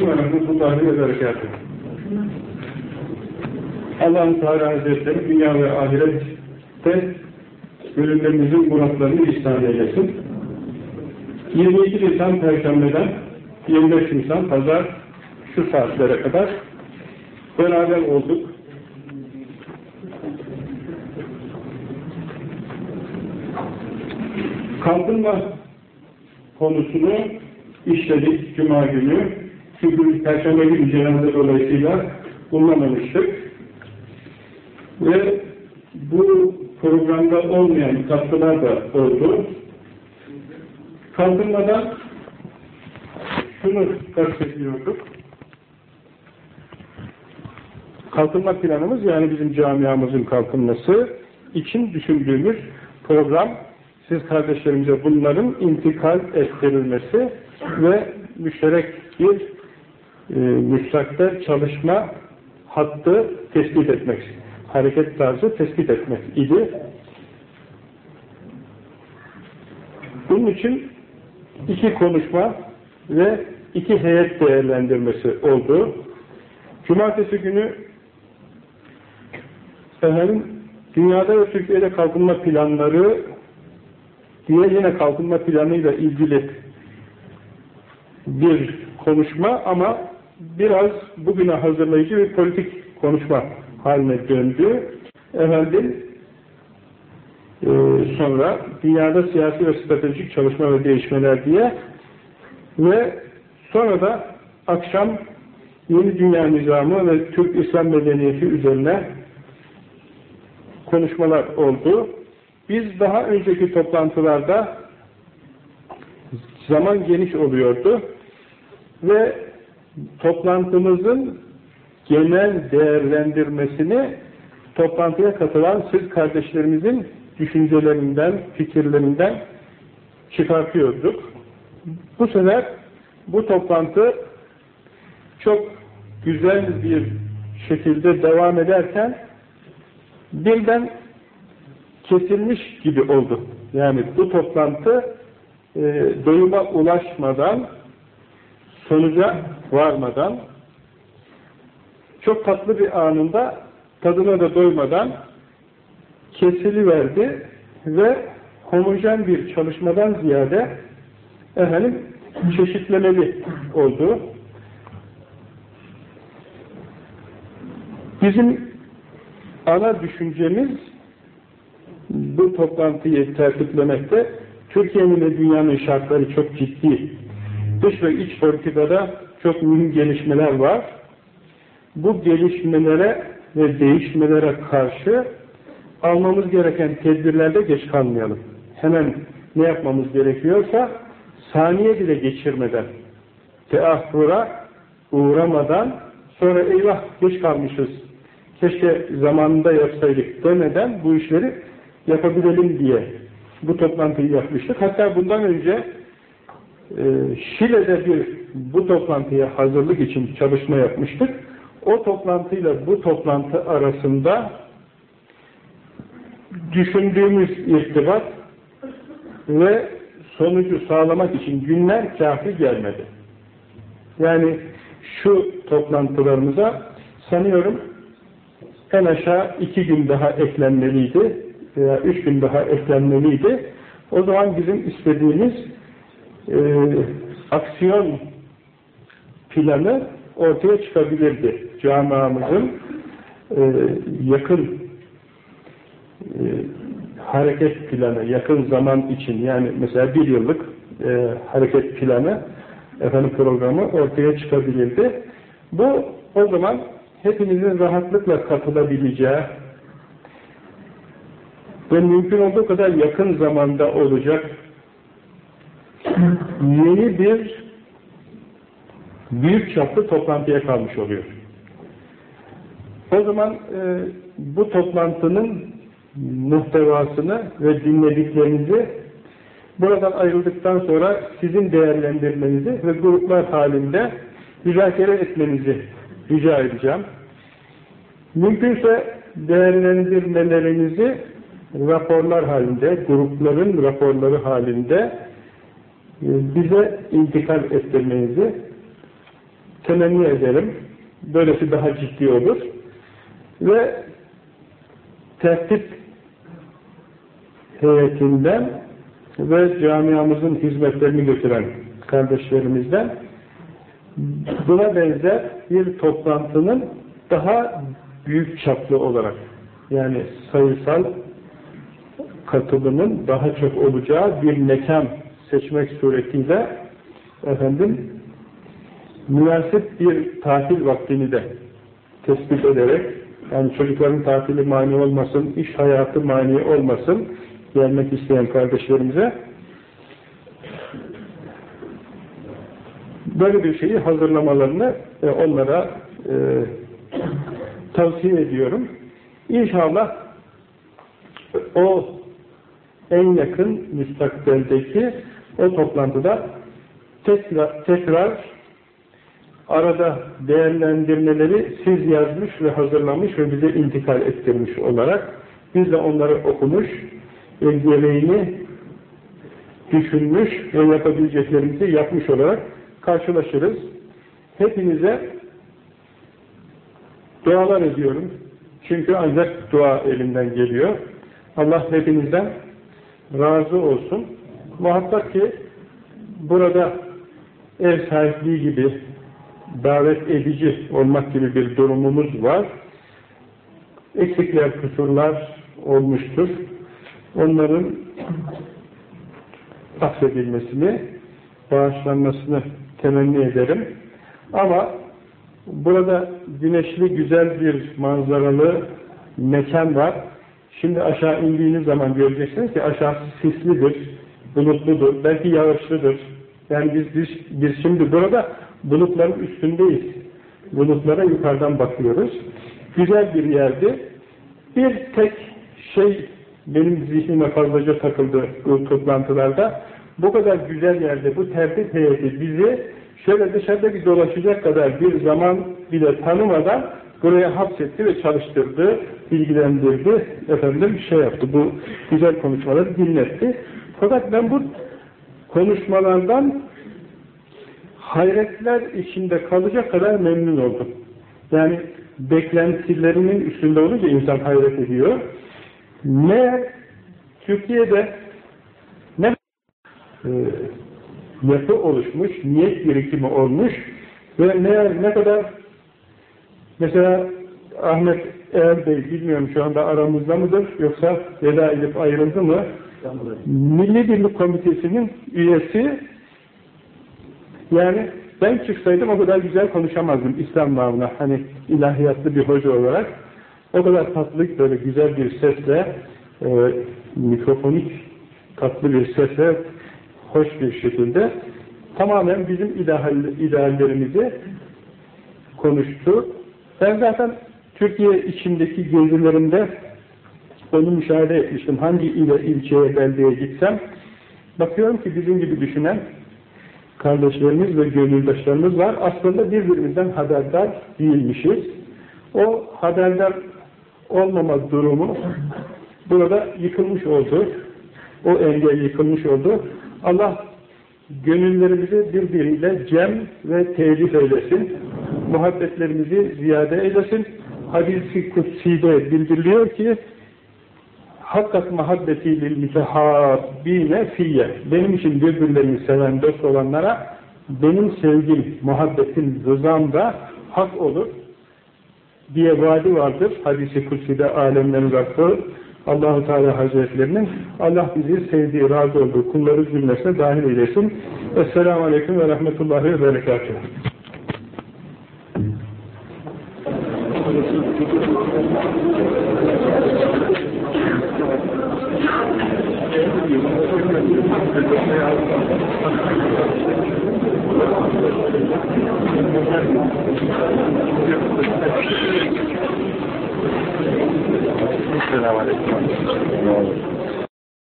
Rahmetullahi ve Berekatuhu. Allah'ın Teala Hazretleri dünya ve ahirette gönüllerimizin muratlarını ihsan eylesin. 22 Nisan Perşembe'den 25 Nisan Pazar şu saatlere kadar beraber olduk. Kalkınma konusunu işledik Cuma günü. Çünkü Perşembe günü cenaze dolayısıyla bulunamamıştık. Ve bu programda olmayan katkılar da oldu. Kalkınmadan şunu kastetiyorduk. Kalkınma planımız yani bizim camiamızın kalkınması için düşündüğümüz program siz kardeşlerimize bunların intikal ettirilmesi ve müşterek bir e, müstakte çalışma hattı tespit etmek, hareket tarzı tespit etmek idi. Bunun için iki konuşma ve iki heyet değerlendirmesi oldu. Cumartesi günü efendim, dünyada ve Türkiye'de kalkınma planları diye yine kalkınma planıyla ilgili bir konuşma ama biraz bugüne hazırlayıcı bir politik konuşma haline döndü. Efendim e, sonra dünyada siyasi ve stratejik çalışma ve değişmeler diye ve sonra da akşam yeni dünya nizamı ve Türk İslam medeniyeti üzerine konuşmalar oldu. Biz daha önceki toplantılarda zaman geniş oluyordu ve toplantımızın genel değerlendirmesini toplantıya katılan siz kardeşlerimizin düşüncelerinden, fikirlerinden çıkartıyorduk. Bu sefer bu toplantı çok güzel bir şekilde devam ederken birden kesilmiş gibi oldu. Yani bu toplantı e, doyuma ulaşmadan, sonuca varmadan, çok tatlı bir anında tadına da doymadan kesiliverdi ve homojen bir çalışmadan ziyade efendim çeşitlemeli oldu. Bizim ana düşüncemiz bu toplantıyı tertiplemekte Türkiye'nin ve dünyanın şartları çok ciddi. Dış ve iç politikada çok mühim gelişmeler var. Bu gelişmelere ve değişmelere karşı almamız gereken tedbirlerde geç kalmayalım. Hemen ne yapmamız gerekiyorsa saniye bile geçirmeden teahhura uğramadan sonra eyvah geç kalmışız keşke zamanında yapsaydık demeden bu işleri yapabilelim diye bu toplantıyı yapmıştık. Hatta bundan önce Şile'de bir bu toplantıya hazırlık için çalışma yapmıştık. O toplantıyla bu toplantı arasında düşündüğümüz irtibat ve sonucu sağlamak için günler kafi gelmedi. Yani şu toplantılarımıza sanıyorum en aşağı iki gün daha eklenmeliydi veya üç gün daha eklenmeliydi. O zaman bizim istediğimiz e, aksiyon planı ortaya çıkabilirdi. Camiamızın e, yakın e, hareket planı, yakın zaman için yani mesela bir yıllık e, hareket planı efendim programı ortaya çıkabilirdi. Bu o zaman hepinizin rahatlıkla katılabileceği ve mümkün olduğu kadar yakın zamanda olacak yeni bir büyük çaplı toplantıya kalmış oluyor. O zaman e, bu toplantının muhtevasını ve dinlediklerinizi buradan ayrıldıktan sonra sizin değerlendirmenizi ve gruplar halinde müzakere etmenizi rica edeceğim. Mümkünse değerlendirmelerinizi raporlar halinde, grupların raporları halinde bize intikal ettirmenizi temenni ederim. Böylesi daha ciddi olur. Ve tertip heyetinden ve camiamızın hizmetlerini götüren kardeşlerimizden buna benzer bir toplantının daha büyük çaplı olarak yani sayısal katılımın daha çok olacağı bir mekan seçmek suretiyle efendim münasip bir tatil vaktini de tespit ederek yani çocukların tatili mani olmasın, iş hayatı mani olmasın gelmek isteyen kardeşlerimize böyle bir şeyi hazırlamalarını e, onlara e, tavsiye ediyorum. İnşallah o en yakın müstakbeldeki o toplantıda tekrar, tekrar arada değerlendirmeleri siz yazmış ve hazırlamış ve bize intikal ettirmiş olarak biz de onları okumuş, gereğini düşünmüş ve yapabileceklerimizi yapmış olarak karşılaşırız. Hepinize dualar ediyorum. Çünkü ancak dua elimden geliyor. Allah hepinizden razı olsun. Muhakkak ki burada ev sahipliği gibi davet edici olmak gibi bir durumumuz var. Eksikler, kusurlar olmuştur. Onların affedilmesini, bağışlanmasını temenni ederim. Ama burada güneşli güzel bir manzaralı mekan var. Şimdi aşağı indiğiniz zaman göreceksiniz ki aşağı sislidir, bulutludur, belki yağışlıdır. Yani biz, biz, biz şimdi burada bulutların üstündeyiz. Bulutlara yukarıdan bakıyoruz. Güzel bir yerdi. Bir tek şey benim zihnime fazlaca takıldı bu toplantılarda. Bu kadar güzel yerde bu tertip heyeti bizi şöyle dışarıda bir dolaşacak kadar bir zaman bile tanımadan buraya hapsetti ve çalıştırdı, bilgilendirdi, efendim şey yaptı, bu güzel konuşmaları dinletti. Fakat ben bu konuşmalardan hayretler içinde kalacak kadar memnun oldum. Yani beklentilerinin üstünde olunca insan hayret ediyor. Ne Türkiye'de ne e, yapı oluşmuş, niyet birikimi olmuş ve ne, ne kadar mesela Ahmet Eğer bilmiyorum şu anda aramızda mıdır yoksa veda edip ayrıldı mı? Milli Birlik Komitesi'nin üyesi yani ben çıksaydım o kadar güzel konuşamazdım İslam namına. Hani ilahiyatlı bir hoca olarak. O kadar tatlı böyle güzel bir sesle e, mikrofonik tatlı bir sesle hoş bir şekilde tamamen bizim ideal, ideallerimizi konuştu. Ben zaten Türkiye içindeki gezilerimde onu müşahede etmiştim. Hangi ile, ilçeye, beldeye gitsem bakıyorum ki bizim gibi düşünen kardeşlerimiz ve gönüldaşlarımız var. Aslında birbirimizden haberdar değilmişiz. O haberdar olmama durumu burada yıkılmış oldu. O engel yıkılmış oldu. Allah gönüllerimizi birbiriyle cem ve telif eylesin. Muhabbetlerimizi ziyade eylesin. Hadis-i Kutsi'de bildiriliyor ki hakkat muhabbeti lil mütehabbine fiyye. Benim için birbirlerini seven dost olanlara benim sevgim, muhabbetim, rızam da hak olur diye vaadi vardır. Hadis-i Kutsi'de alemlerin Rabbi Allahu Teala Hazretlerinin Allah bizi sevdiği, razı olduğu kulları cümlesine dahil eylesin. Esselamu Aleyküm ve Rahmetullahi ve Berekatuhu. Selamun Aleyküm.